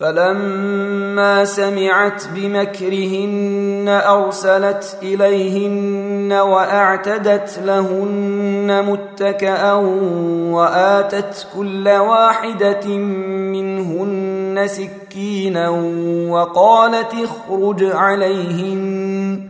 فلما سمعت بمكرهن أرسلت إليهن وأعتدت لهن متكئا وآتت كل واحدة منهن سكينا وقالت اخرج عليهن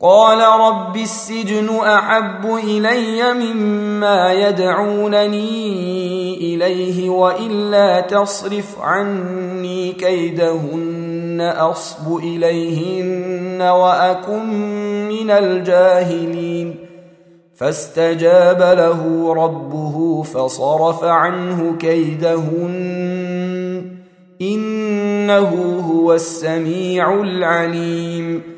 قال رب السجن أحب إلي مما يدعونني إليه وإلا تصرف عني كيدهن أصب إليهن وأكن من الجاهلين. فاستجاب له ربه فصرف عنه كيدهن إنه هو السميع العليم.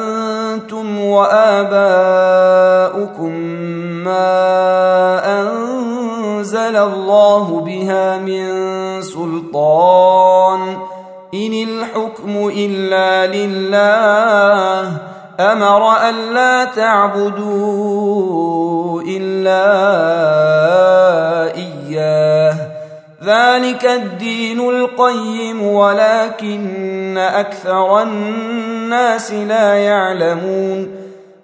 وآباؤكم ما أنزل الله بها من سلطان. إن الحكم إلا لله. أمر ألا تعبدوا إلا إياه. ذلك الدين القيم ولكن أكثر الناس لا يعلمون.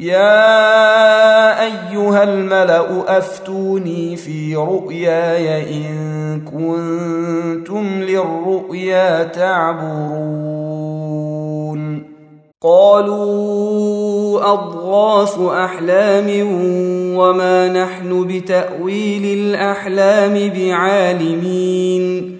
يا أيها الملأ أفتوني في رؤياي إن كنتم للرؤيا تعبرون. قالوا أضغاث أحلام وما نحن بتأويل الأحلام بعالمين.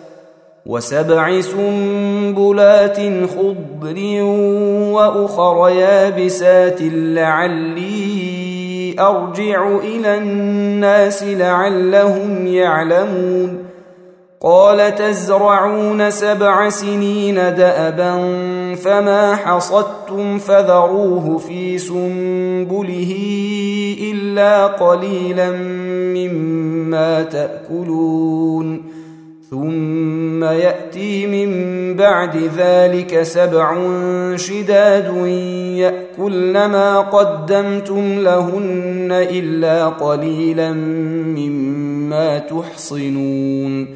وسبع سنبلات خضر وأخر يابسات لعلي أرجع إلى الناس لعلهم يعلمون. قال تزرعون سبع سنين دأبا فما حصدتم فذروه في سنبله إلا قليلا مما تأكلون. ثم يأتي من بعد ذلك سبع شداد يأكلن ما قدمتم لهن إلا قليلا مما تحصنون.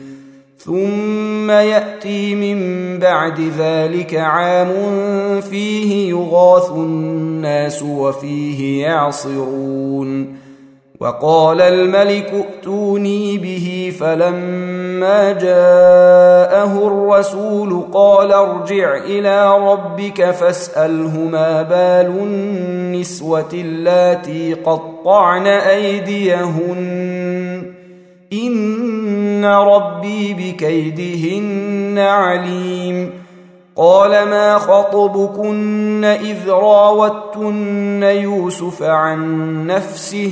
ثم يأتي من بعد ذلك عام فيه يغاث الناس وفيه يعصرون. وقال الملك ائتوني به فلما جاءه الرسول قال ارجع إلى ربك فاسأله ما بال النسوة اللاتي قطعن أيديهن. إن ربي بكيدهن عليم. قال ما خطبكن إذ راوتن يوسف عن نفسه؟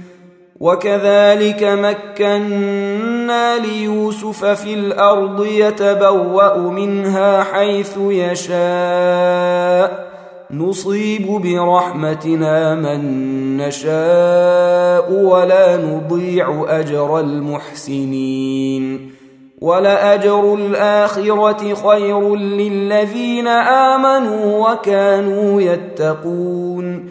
وكذلك مكنا ليوسف في الأرض يتبوأ منها حيث يشاء. نصيب برحمتنا من نشاء ولا نضيع أجر المحسنين. ولأجر الآخرة خير للذين آمنوا وكانوا يتقون.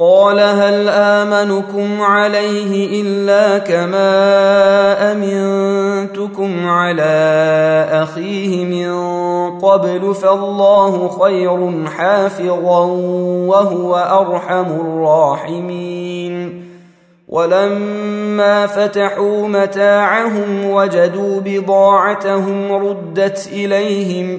قال هل آمنكم عليه إلا كما أمنتكم على أخيه من قبل فالله خير حافظا وهو أرحم الراحمين. ولما فتحوا متاعهم وجدوا بضاعتهم ردت إليهم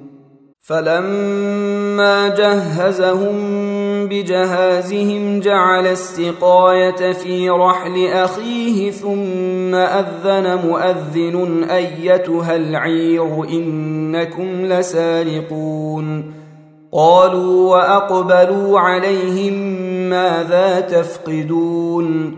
فلما جهزهم بجهازهم جعل السقاية في رحل أخيه ثم أذن مؤذن أيتها العير إنكم لسارقون. قالوا وأقبلوا عليهم ماذا تفقدون؟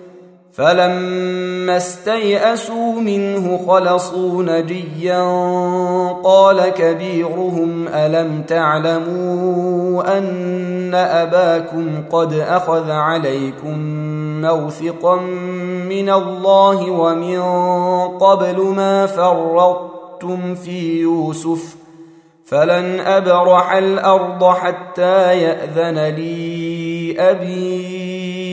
فلما استيئسوا منه خلصوا نجيا قال كبيرهم ألم تعلموا أن أباكم قد أخذ عليكم موثقا من الله ومن قبل ما فرطتم في يوسف؟ فلن أبرح الأرض حتى يأذن لي أبي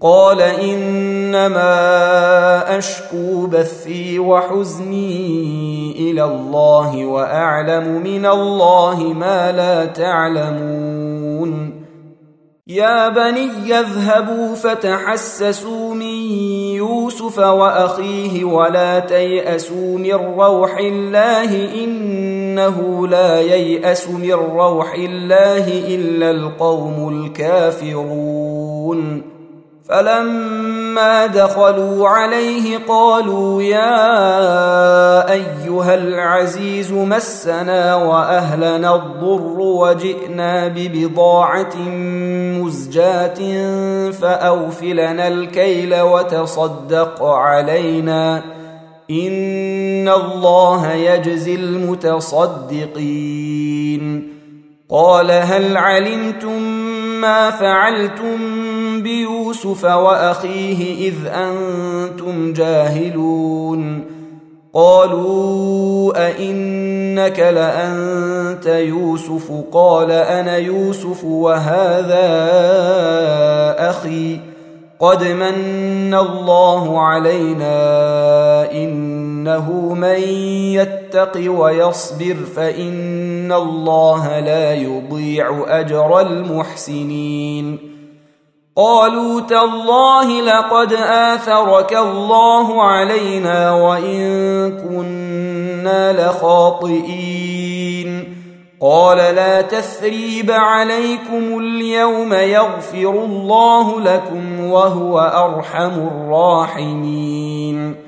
قال إنما أشكو بثي وحزني إلى الله وأعلم من الله ما لا تعلمون. يا بني يذهبوا فتحسسوا من يوسف وأخيه ولا تيأسوا من روح الله إنه لا ييأس من روح الله إلا القوم الكافرون. فلما دخلوا عليه قالوا يا أيها العزيز مسنا وأهلنا الضر وجئنا ببضاعة مزجاة فأوفلنا الكيل وتصدق علينا. إن الله يجزي المتصدقين. قال هل علمتم ما فعلتم بيوسف وأخيه إذ أنتم جاهلون. قالوا أئنك لأنت يوسف؟ قال أنا يوسف وهذا أخي. قد من الله علينا إنه من يتق ويصبر فإن الله لا يضيع أجر المحسنين. قالوا تالله لقد آثرك الله علينا وإن كنا لخاطئين. قال لا تثريب عليكم اليوم يغفر الله لكم وهو أرحم الراحمين.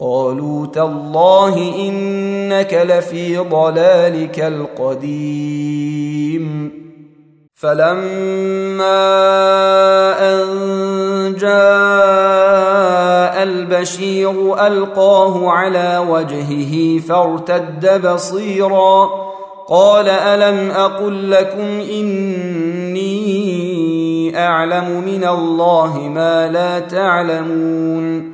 قالوا تالله إنك لفي ضلالك القديم. فلما أن جاء البشير ألقاه على وجهه فارتد بصيرا. قال ألم أقل لكم إني أعلم من الله ما لا تعلمون.